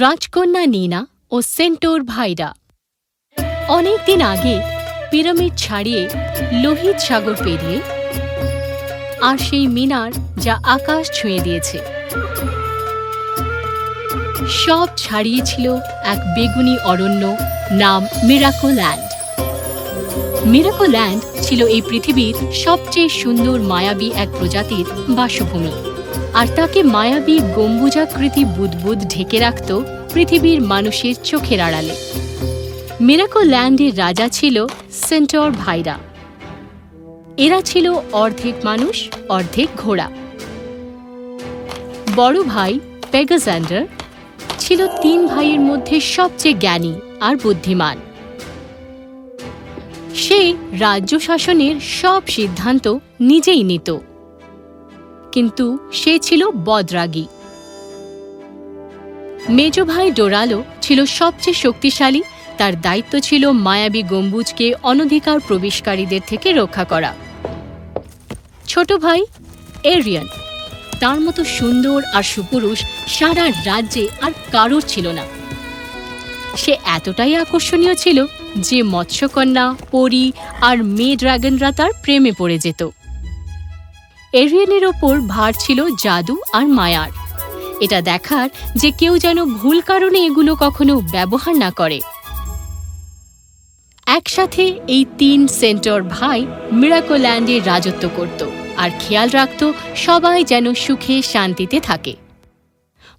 রাজকন্যা নিনা ও সেন্টোর ভাইরা। অনেকদিন আগে পিরামিড ছাড়িয়ে লোহিত সাগর পেরিয়ে আর সেই মিনার যা আকাশ ছুঁয়ে দিয়েছে। সব ছাড়িয়েছিল এক বেগুনি অরণ্য নাম মিরাকো ল্যান্ড মিরাকো ল্যান্ড ছিল এই পৃথিবীর সবচেয়ে সুন্দর মায়াবী এক প্রজাতির বাসভূমি। আর তাকে মায়াবী গম্বুজাকৃতি বুদবুদ ঢেকে রাখত পৃথিবীর মানুষের চোখের আড়ালে। মিরাকো ল্যান্ডের রাজা ছিল সেন্টর ভাইরা এরা ছিল অর্ধেক মানুষ, অর্ধেক ঘোড়া। বড় ভাই পেগাজান্ডার ছিল তিন ভাইয়ের মধ্যে সবচেয়ে জ্ঞানী আর বুদ্ধিমান। সে রাজ্য শাসনের সব সিদ্ধান্ত নিজেই নিত। কিন্তু সে ছিল বদরাগী। মেজ ভাই ডোরালো ছিল সবচেয়ে শক্তিশালী, তার দায়িত্ব ছিল মায়াবী গম্বুজকে অনধিকার প্রবেশকারীদের থেকে রক্ষা করা। ছোট ভাই এরিয়ান, তার মতো সুন্দর আর সুপুরুষ সারা রাজ্যে আর কারোর ছিল না। সে এতটাই আকর্ষণীয় ছিল যে মৎস্যকন্যা, পরী আর মেয়ে ড্রাগনরা তার প্রেমে পড়ে যেত। এরিয়ানের ওপর ভার ছিল জাদু আর মায়ার। এটা দেখার যে কেউ যেন ভুল কারণে এগুলো কখনো ব্যবহার না করে। একসাথে এই তিন সেন্টর ভাই মিরাকোল্যান্ডে রাজত্ব করত আর খেয়াল রাখত সবাই যেন সুখে শান্তিতে থাকে।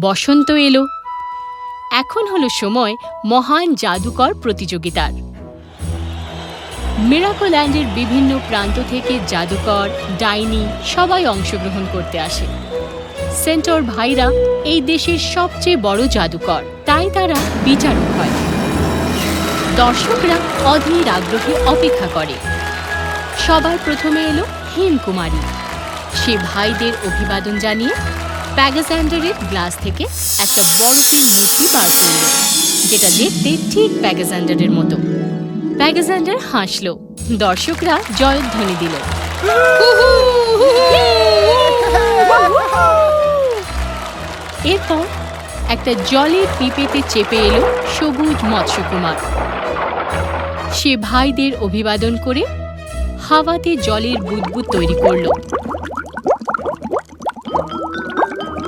বসন্ত এলো। এখন হলো সময় মহান জাদুকর প্রতিযোগিতার। মিরাকোল্যান্ডের বিভিন্ন প্রান্ত থেকে জাদুকর, ডাইনি সবাই অংশগ্রহণ করতে আসে। সেন্টর ভাইরা এই দেশের সবচেয়ে বড় জাদুকর, তাই তারা বিচারক হয়। দর্শকরা অধীর আগ্রহে অপেক্ষা করে। সবার প্রথমে এলো হিমকুমারী। সে ভাইদের অভিবাদন জানিয়ে প্যাগাজান্ডারের গ্লাস থেকে একটা বরফের মূর্তি বার করল, যেটা দেখতে ঠিক প্যাগাজান্ডারের মতো। প্যাগাজান্ডার হাসল দর্শকরা জয়ধ্বনি দিল। এরপর একটা জলের পিপেতে চেপে এলো সবুজ মৎস্যকুমার। সে ভাইদের অভিবাদন করে হাওয়াতে জলের বুদবুদ তৈরি করল।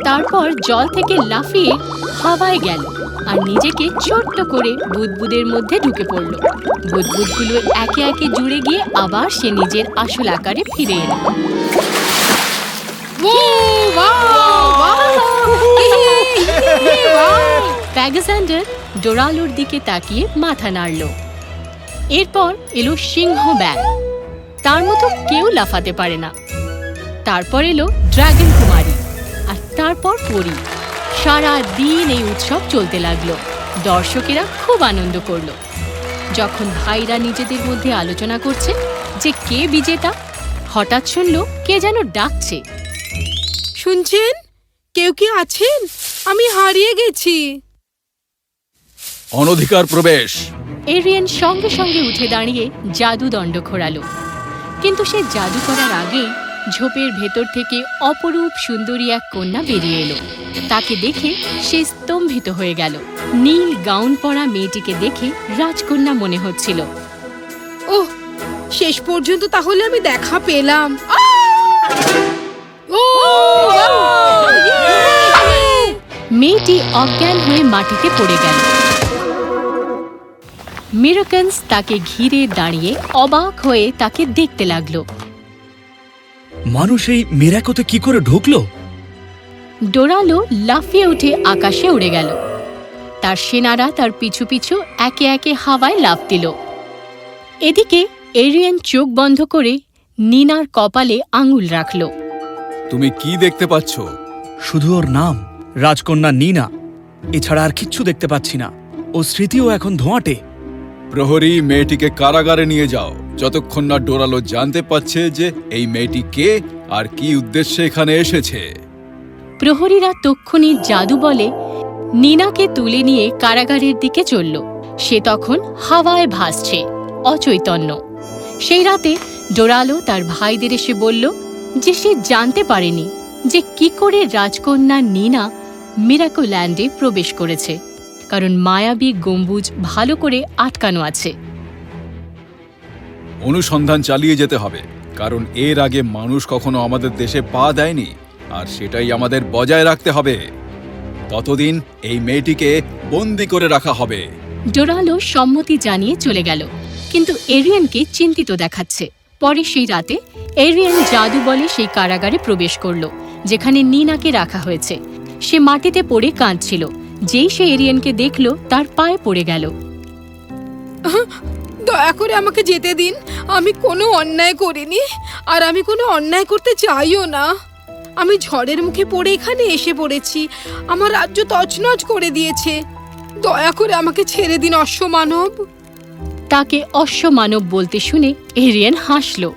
তারপর জল থেকে লাফিয়ে হাওয়ায় গেল। আর নিজেকে ছোট্ট করে বুদবুদের মধ্যে ঢুকে পড়ল। বুদবুদগুলো একে একে জুড়ে গিয়ে আবার সে নিজের আসল আকারে ফিরে এলো। প্যাগাজান্ডার ডোরালোর দিকে তাকিয়ে মাথা নাড়ল। এরপর এলো সিংহ ব্যাং তার মতো কেউ লাফাতে পারে না। তারপর এলো ড্রাগন কুমারী। আর তারপর পরি। সারা দিন এই উৎসব চলতে লাগল। দর্শকেরা খুব আনন্দ করল। যখন ভাইরা নিজেদের মধ্যে আলোচনা করছে যে কে বিজেতা হঠাৎ শুনল কে যেন ডাকছে। শুনছেন? কেউ কি আছেন? আমি হারিয়ে গেছি। অনধিকার প্রবেশ। এরিয়ান সঙ্গে সঙ্গে উঠে দাঁড়িয়ে জাদু দণ্ড ঘোরালো কিন্তু সে জাদু করার আগেই ঝোপের ভেতর থেকে অপরূপ সুন্দরী এক কন্যা বেরিয়ে এলো। তাকে দেখে সে স্তম্ভিত হয়ে গেল। নীল গাউন পরা মেয়েটিকে দেখে রাজকন্যা মনে হচ্ছিল। ওহ শেষ পর্যন্ত তাহলে আমি দেখা পেলাম। ও মেয়েটি অজ্ঞান হয়ে মাটিতে পড়ে গেল। মিরকন্স তাকে ঘিরে দাঁড়িয়ে অবাক হয়ে তাকে দেখতে লাগল। মানুষ এই মেরাকোতে কি করে ঢুকলো? ডোরালো লাফিয়ে উঠে আকাশে উড়ে গেল। তার সেনারা তার পিছু পিছু একে একে হাওয়ায় লাফ দিল। এদিকে এরিয়ান চোখ বন্ধ করে নিনার কপালে আঙুল রাখল। তুমি কি দেখতে পাচ্ছ? শুধু ওর নাম রাজকন্যা নিনা। এছাড়া আর কিচ্ছু দেখতে পাচ্ছি না। ও স্মৃতিও এখন ধোঁয়াটে। প্রহরী মেয়েটিকে কারাগারে নিয়ে যাও। যতক্ষণ না ডোরালো জানতে পারছে যে এই মেয়েটি কে আর কি উদ্দেশ্যে এখানে এসেছে। প্রহরীরা তক্ষুনি জাদু বলে নিনাকে তুলে নিয়ে কারাগারের দিকে চলল। সে তখন হাওয়ায় ভাসছে, অচৈতন্য। সেই রাতে ডোরালো তার ভাইদের এসে বলল যে সে জানতে পারেনি যে কি করে রাজকন্যা নিনা মিরাকোল্যান্ডে প্রবেশ করেছে। কারণ মায়াবী গম্বুজ ভালো করে আটকানো আছে। অনুসন্ধান চালিয়ে যেতে হবে কারণ এর আগে মানুষ কখনো আমাদের দেশে পা দেয়নি আর সেটাই আমাদের বজায় রাখতে হবে। ততদিন এই মেয়েটিকে বন্দি করে রাখা হবে। ডোরালো সম্মতি জানিয়ে চলে গেল কিন্তু এরিয়ানকে চিন্তিত দেখাচ্ছে। পরে সেই রাতে এরিয়ান জাদু বলে সেই কারাগারে প্রবেশ করল যেখানে নিনাকে রাখা হয়েছে। সে মাটিতে পড়ে কাঁদছিল যেই সে এরিয়ানকে দেখল তার পায়ে পড়ে গেল। দয়া করে আমাকে যেতে দিন। আমি কোনো অন্যায় করিনি আর আমি কোনো অন্যায় করতে চাইও না। আমি ঝড়ের মুখে পড়ে এখানে এসে পড়েছি। আমার রাজ্য তছনছ করে দিয়েছে। দয়া করে আমাকে ছেড়ে দিন অশ্বমানব। তাকে অশ্বমানব বলতে শুনে এরিয়ান হাসল।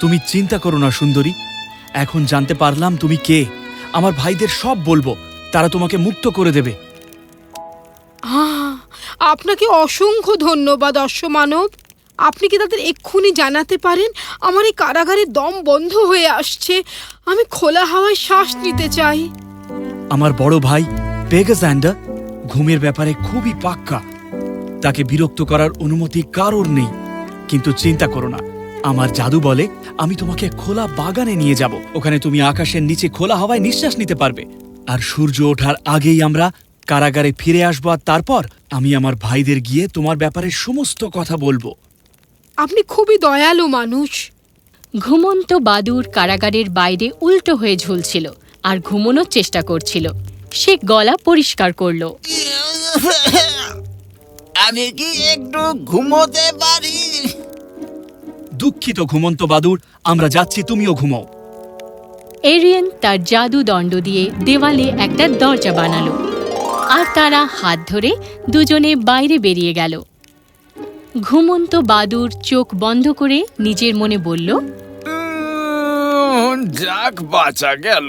তুমি চিন্তা করো না সুন্দরী। এখন জানতে পারলাম তুমি কে। আমার ভাইদের সব বলব তারা তোমাকে মুক্ত করে দেবে। আপনাকে অসংখ্য ধন্যবাদ অশ্বমানব। আপনি কি তাদের এক্ষুনি জানাতে পারেন? আমার এই কারাগারে দম বন্ধ হয়ে আসছে। আমি খোলা হাওয়ায় শ্বাস নিতে চাই। আমার বড় ভাই পেগাজ্যান্ডার ঘুমের ব্যাপারে খুবই পাক্কা। তাকে বিরক্ত করার অনুমতি কারোর নেই। কিন্তু চিন্তা করো না আমার জাদু বলে আমি তোমাকে খোলা বাগানে নিয়ে যাব। ওখানে তুমি আকাশের নিচে খোলা হাওয়ায় নিঃশ্বাস নিতে পারবে। আর সূর্য ওঠার আগেই আমরা কারাগারে ফিরে আসব আর তারপর আমি আমার ভাইদের গিয়ে তোমার ব্যাপারে সমস্ত কথা বলব। আপনি খুবই দয়ালু মানুষ। ঘুমন্ত বাদুর কারাগারের বাইরে উল্টো হয়ে ঝুলছিল আর ঘুমোনোর চেষ্টা করছিল। সে গলা পরিষ্কার করল। আমি কি একটু ঘুমোতে পারি? দুঃখিত ঘুমন্ত বাদুর আমরা যাচ্ছি তুমিও ঘুমাও এরিয়ান তার জাদু দণ্ড দিয়ে দেওয়ালে একটা দরজা বানালো। আর তারা হাত ধরে দুজনে বাইরে বেরিয়ে গেল। ঘুমন্ত বাদুর চোখ বন্ধ করে নিজের মনে বলল উম, যাক বাঁচা গেল।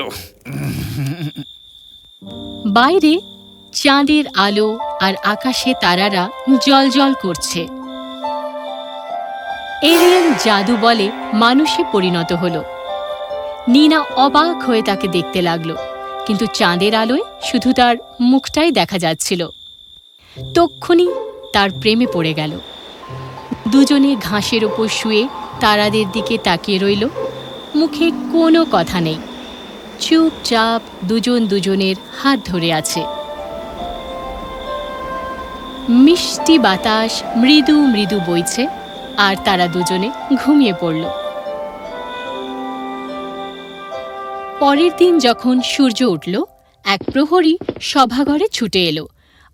বাইরে চাঁদের আলো আর আকাশে তারারা জলজল করছে। এরিয়ান জাদু বলে মানুষে পরিণত হলো। নিনা অবাক হয়ে তাকে দেখতে লাগল, কিন্তু চাঁদের আলোয় শুধু তার মুখটাই দেখা যাচ্ছিল। তক্ষুনি তার প্রেমে পড়ে গেল। দুজনে ঘাসের ওপর শুয়ে তারাদের দিকে তাকিয়ে রইল। মুখে কোনো কথা নেই। চুপচাপ দুজন দুজনের হাত ধরে আছে। মিষ্টি বাতাস মৃদু মৃদু বইছে। আর তারা দুজনে ঘুমিয়ে পড়ল। পরের দিন যখন সূর্য উঠল এক প্রহরী সভাঘরে ছুটে এলো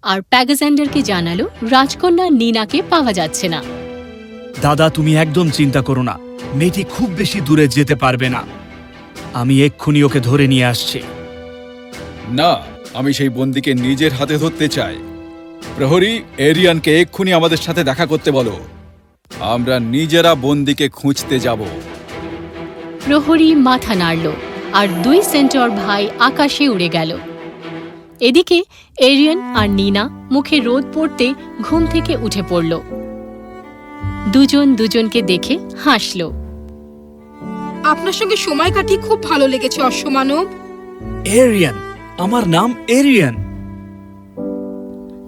আর প্যাগাজান্ডারকে জানালো রাজকন্যা নিনাকে পাওয়া যাচ্ছে না। দাদা তুমি একদম চিন্তা করো না। মেয়েটি খুব বেশি দূরে যেতে পারবে না। আমি এক্ষুনি ওকে ধরে নিয়ে আসছি। না আমি সেই বন্দিকে নিজের হাতে ধরতে চাই। প্রহরী এরিয়ানকে এক্ষুনি আমাদের সাথে দেখা করতে বলো। আমরা নিজেরা বন্দিকে খুঁজতে যাব। প্রহরী মাথা নাড়ল আর দুই সেন্টর ভাই আকাশে উড়ে গেল। এদিকে এরিয়ান আর নিনা মুখে রোদ পড়তে ঘুম থেকে উঠে পড়ল। দুজন দুজনকে দেখে হাসল। আপনার সঙ্গে সময় কাটিয়ে খুব ভালো লেগেছে অশ্বমানব। এরিয়ান আমার নাম এরিয়ান।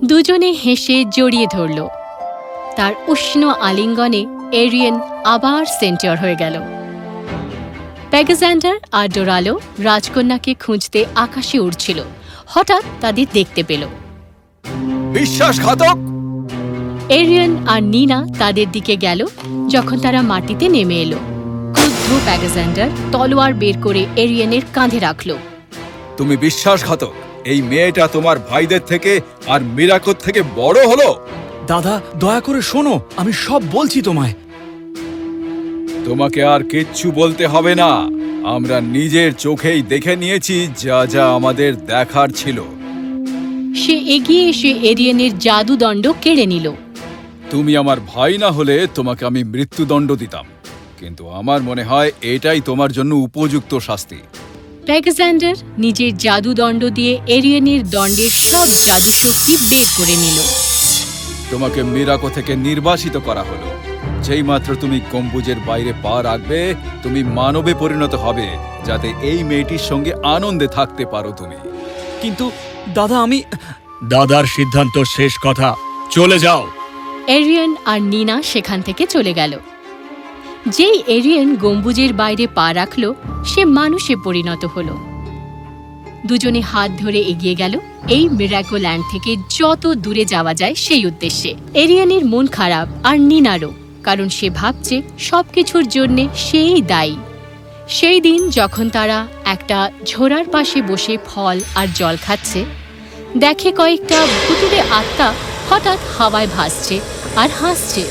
দুজনে হেসে জড়িয়ে ধরল। তার উষ্ণ আলিঙ্গনে এরিয়ন আবার সেন্টিয়র হয়ে গেল। প্যাগাজান্ডার আর ডোরালো রাজকন্যাকে খুঁজতে আকাশে উড়ছিল। হঠাৎ তাদের দেখতে পেল। বিশ্বাসঘাতক! এরিয়ন আর নিনা তাদের দিকে গেল যখন তারা মাটিতে নেমে এলো। ক্রুদ্ধ প্যাগাজান্ডার তলোয়ার বের করে এরিয়নের কাঁধে রাখল। তুমি বিশ্বাসঘাতক! এই মেয়েটা তোমার ভাইদের থেকে আর মিরাকত থেকে বড় হলো? দাদা দয়া করে শোনো আমি সব বলছি তোমায়। তোমাকে আর কিচ্ছু বলতে হবে না। আমরা নিজের চোখেই দেখে নিয়েছি যা যা আমাদের দেখার ছিল। সে এগিয়ে এসে এরিয়নের জাদুদণ্ড কেড়ে নিল। তুমি আমার ভাই না হলে তোমাকে আমি মৃত্যুদণ্ড দিতাম। কিন্তু আমার মনে হয় এটাই তোমার জন্য উপযুক্ত শাস্তি। প্যাগাজান্ডার নিজের জাদুদণ্ড দিয়ে এরিয়নের দণ্ডের সব জাদু শক্তি বের করে নিল। তোমাকে মিরাকো থেকে নির্বাসিত করা হলো। যেই মাত্র তুমি গম্বুজের বাইরে পা রাখবে তুমি মানবে পরিণত হবে যাতে এই মেয়েটির সঙ্গে আনন্দে থাকতে পারো তুমি। কিন্তু দাদা আমি দাদার সিদ্ধান্ত শেষ কথা। চলে যাও। এরিয়ান আর নিনা সেখান থেকে চলে গেল। যেই এরিয়ান গম্বুজের বাইরে পা রাখল সে মানুষে পরিণত হলো। দুজনে হাত ধরে এগিয়ে গেল। এই মিরাকো ল্যান্ড থেকে যত দূরে যাওয়া যায় সেই উদ্দেশ্যে। এরিয়ানের মন খারাপ আর নিনারও, কারণ সে ভাবছে সবকিছুর জন্যে সেই দায়ী। সেই দিন যখন তারা একটা ঝোড়ার পাশে বসে ফল আর জল খাচ্ছে, দেখে কয়েকটা ভুতুড়ে আত্মা হঠাৎ হাওয়ায় ভাসছে আর হাসছে।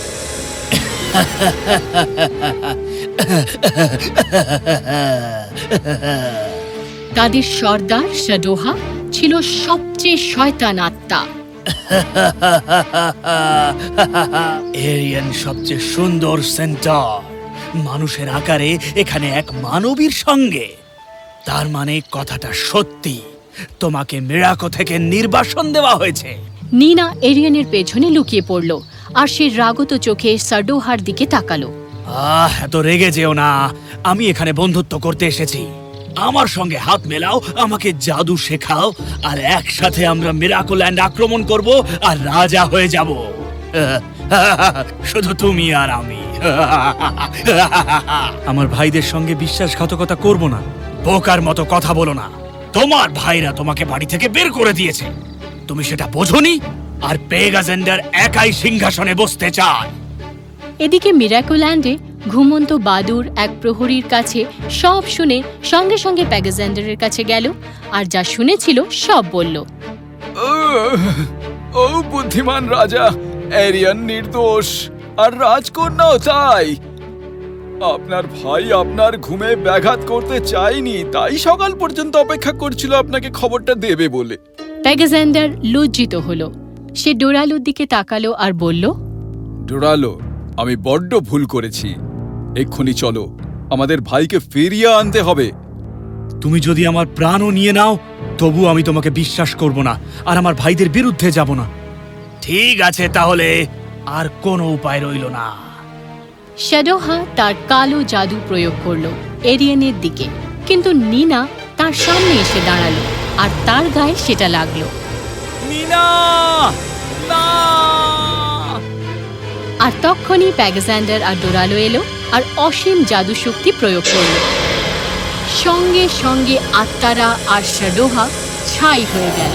তাদের সর্দার শাডোহা ছিল সবচেয়ে শয়তান আত্মা। এরিয়ান সবচেয়ে সুন্দর সেন্টার মানুষের আকারে এখানে এক মানবীর সঙ্গে। তার মানে কথাটা সত্যি। তোমাকে মিরাকো থেকে নির্বাসন দেওয়া হয়েছে। নিনা এরিয়ানের পেছনে লুকিয়ে পড়ল আর সে রাগত চোখে সাডোহার দিকে তাকালো। আহ এত রেগে যেও না। আমি এখানে বন্ধুত্ব করতে এসেছি। আমার সঙ্গে হাত মেলাও, আমাকে জাদু শেখাও, আর একসাথে আমরা মিরাকো ল্যান্ড আক্রমণ করব আর রাজা হয়ে যাব। শুধু তুমি আর আমি। আমার ভাইদের সঙ্গে বিশ্বাসঘাতকতা করব না। বোকার মতো কথা বলো না। তোমার ভাইরা তোমাকে বাড়ি থেকে বের করে দিয়েছে। তুমি সেটা বোঝনি? আর পেগাজেন্ডার একাই সিংহাসনে বসতে চায়। এদিকে মিরাকোল্যান্ডে ঘুমন্ত বাদুর এক প্রহরীর কাছে সব শুনে সঙ্গে সঙ্গে প্যাগাজেন্ডারের কাছে গেল আর যা শুনেছিল সব বলল। ও বুদ্ধিমান রাজা এরিয়ান নির্দোষ আর রাজকন্যাও তাই। আপনার ভাই আপনার ঘুমে ব্যাঘাত করতে চায়নি তাই সকাল পর্যন্ত অপেক্ষা করছিল আপনাকে খবরটা দেবে বলে। প্যাগাজেন্ডার লজ্জিত হলো। সে ডোরালুর দিকে তাকালো আর বলল ডোরালো আমি বড্ড ভুল করেছি। এক্ষুনি চলো আমাদের ভাইকে ফিরিয়ে আনতে হবে। তুমি যদি আমার প্রাণও নিয়ে নাও তবু আমি তোমাকে বিশ্বাস করব না আর আমার ভাইদের বিরুদ্ধে যাব না। ঠিক আছে তাহলে আর কোনো উপায় রইল না। শ্যাডোহা তার কালো জাদু প্রয়োগ করল এরিয়ানের দিকে কিন্তু নিনা তার সামনে এসে দাঁড়াল আর তার গায়ে সেটা লাগল। আর তখনই প্যাগাজান্ডার আর ডোরালো এলো আর অসীম জাদু শক্তি প্রয়োগ করল। সঙ্গে সঙ্গে আত্মারা আর শাডোহা ছাই হয়ে গেল।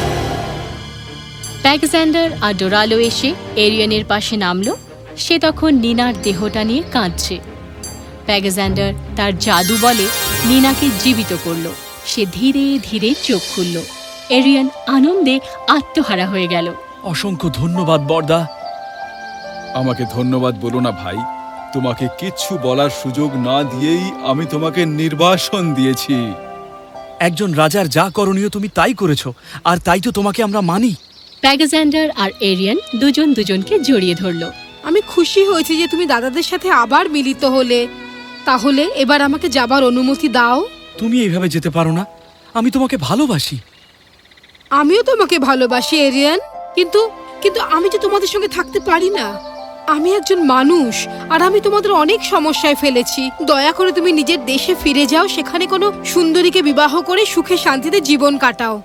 প্যাকজ্যান্ডার আর ডোরালো এসে এরিয়ানের পাশে নামলো। সে তখন নিনার দেহটা নিয়ে কাঁদছে। প্যাগাজান্ডার তার জাদু বলে নিনাকে জীবিত করল। সে ধীরে ধীরে চোখ খুলল। এরিয়ান আনন্দে আত্মহারা হয়ে গেল। অসংখ্য ধন্যবাদ বর্দা। আমাকে ধন্যবাদ বলো না ভাই। তোমাকে কিচ্ছু বলার সুযোগ না দিয়েই আমি তোমাকে নির্বাসন দিয়েছি। একজন রাজার যা করণীয় তুমি তাই করেছ আর তাই তো তোমাকে আমরা মানি। প্যাগাজান্ডার আর এরিয়ান দুজন দুজনকে জড়িয়ে ধরলো। আমি খুশি হয়েছি যে তুমি দাদাদের সাথে আবার মিলিত হলে। তাহলে এবার আমাকে যাবার অনুমতি দাও। তুমি এইভাবে যেতে পারো না। আমি তোমাকে ভালোবাসি। আমিও তোমাকে ভালোবাসি এরিয়ান। কিন্তু কিন্তু আমি যে তোমাদের সঙ্গে থাকতে পারি না। আমি একজন মানুষ আর আমি তোমাদের অনেক সমস্যায় ফেলেছি। দয়া করে তুমি নিজের দেশে ফিরে যাও সেখানে কোনো সুন্দরীকে বিবাহ করে সুখে শান্তিতে জীবন কাটাও।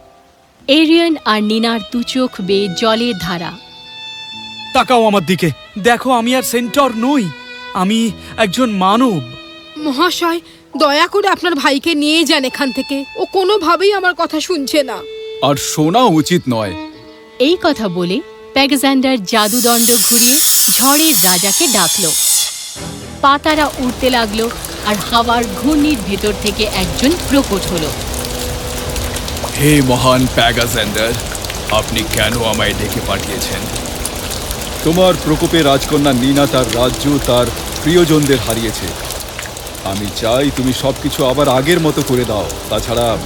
এরিয়ান আর নিনার দু চোখ বেয়ে জলের ধারা। তাকাও আমার দিকে। দেখো আমি আর সেন্টর নই। আমি একজন মানব। মহাশয় দয়া করে আপনার ভাইকে নিয়ে যান এখান থেকে। ও কোনোভাবেই আমার কথা শুনছে না। আর শোনা উচিত নয়। এই কথা বলে প্যাগাজান্ডার জাদুদণ্ড ঘুরিয়ে ঝড়ের রাজাকে ডাকল। পাতারা উড়তে লাগল আর হাওয়ার ঘূর্ণির ভেতর থেকে একজন প্রকট হল। হে মহান প্যাগাজেন্ডার আপনি কেন আমায় ডেকে পাঠিয়েছেন? তোমার প্রকোপে রাজকন্যা নীনা তার রাজ্য, তার প্রিয়জনদের হারিয়েছে। আমি চাই তুমি সবকিছু আবার আগের মতো করে দাও। তাছাড়া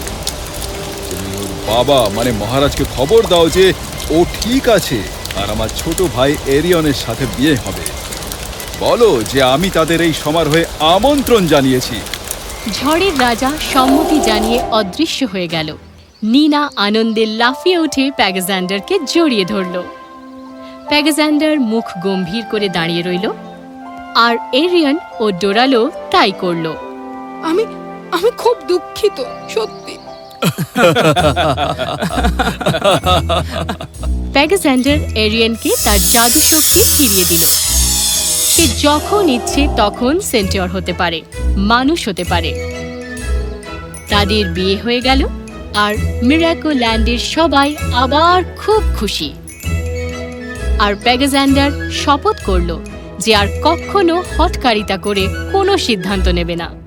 তুমি ওর বাবা মানে মহারাজকে খবর দাও যে ও ঠিক আছে। আর আমার ছোট ভাই এরিয়নের সাথে বিয়ে হবে। বলো যে আমি তাদের এই সমারোহে আমন্ত্রণ জানিয়েছি। ঝড়ের রাজা সম্মতি জানিয়ে অদৃশ্য হয়ে গেল। নিনা আনন্দে লাফিয়ে উঠে প্যাগাজান্ডারকে জড়িয়ে ধরল। প্যাগাজান্ডার মুখ গম্ভীর করে দাঁড়িয়ে রইল আর এরিয়ান ও ডোরালো তাই করল। আমি আমি খুব দুঃখিত সত্যি। প্যাগাস্যান্ডার এরিয়ানকে তার জাদু শক্তি ফিরিয়ে দিল। সে যখন ইচ্ছে তখন সেন্টিওর হতে পারে, মানুষ হতে পারে। তাদের বিয়ে হয়ে গেল আর মিরাকো ল্যান্ডের সবাই আবার খুব খুশি। আর প্যাগাজান্ডার শপথ করল যে আর কখনো হটকারিতা করে কোনো সিদ্ধান্ত নেবে না।